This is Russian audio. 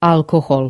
alcohol